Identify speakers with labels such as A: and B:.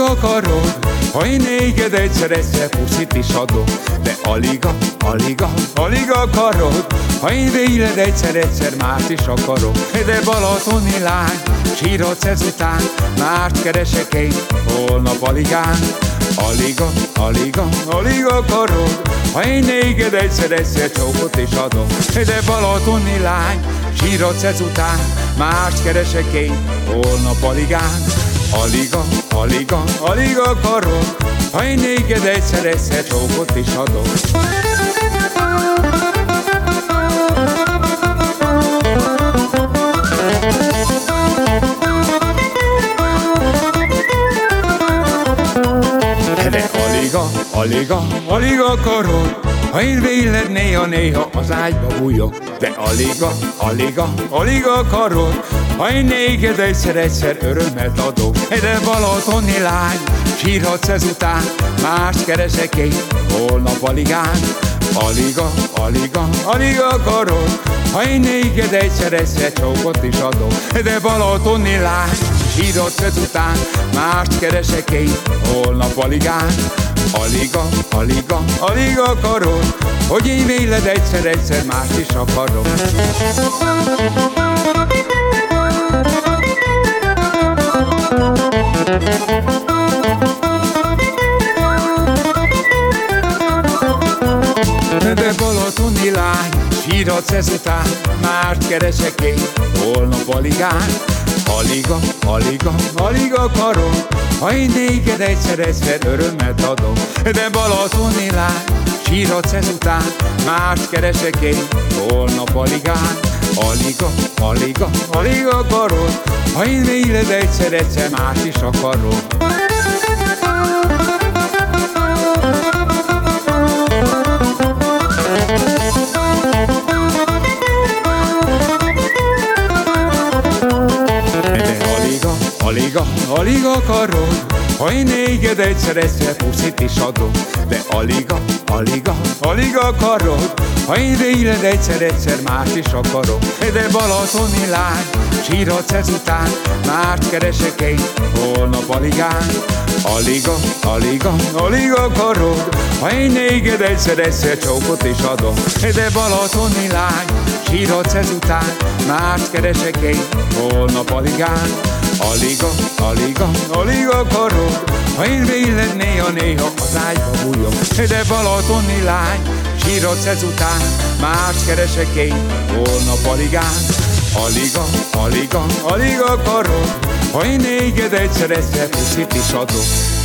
A: akarod, ha én néged egyszer-egyszer puszit is adok De alig, alig, alig akarod Ha én véled egyszer-egyszer más is akarok De balatoni lány, sírhatsz ezután Mást keresek én, holnap aligán. Alig, alig, alig akarod Ha én néged egyszer-egyszer csókot is adok De balatoni lány, sírhatsz ezután Mást keresek én, holnap aligán Aliga, aliga, aliga akarod, ha én néged egyszer-egyszer csókot is adok. De aliga, aliga, aliga ha én véled néha-néha az ágyba bújok, de aliga, aliga, aliga akarod, ha én néged egyszer-egyszer örömet adok, de balatoni lány, sírhatsz ezután, más keresek én, holnap aligán. Aliga, aliga, aliga akarod, ha én néged egyszer-egyszer csókot is adok, de balatoni lány, sírhatsz ezután, mást keresek én, holnap aligán. Aliga, aliga, aliga akarod, hogy én véled egyszer-egyszer más is akarok. De balatoni lány, sírhatsz ezután, mást keresek én, holnap aligán. Aliga, aliga, aliga akarok, ha én néged egyszer-egyszer örömet adok. De balatoni lány, sírhatsz ezután, mást keresek én, holnap aligán. Aliga, aliga, aliga akarod, ha én véled egyszer-egyszer más is akarok. Aliga, aliga akarod, ha én néged egyszer-egyszer puszit is adok. De aliga, aliga, aliga akarod, ha én véled egyszer-egyszer más is akarok. De balatoni lány, sírhatsz ezután, mást keresek én, holnap aligán. Aliga, aliga, aliga akarod, ha én néged egyszer-egyszer csókot is adok. De balatoni lány, sírhatsz ezután, mást keresek én, holnap aligán. Aliga, aliga, aliga akarod, ha én véled néha-néha az ágyba bújok. De balatoni lány, sírhatsz ezután, mást keresek én, holnap aligán. Aliga, aliga, aliga akarod, ha én néged egyszer-egyszer puszit is adok.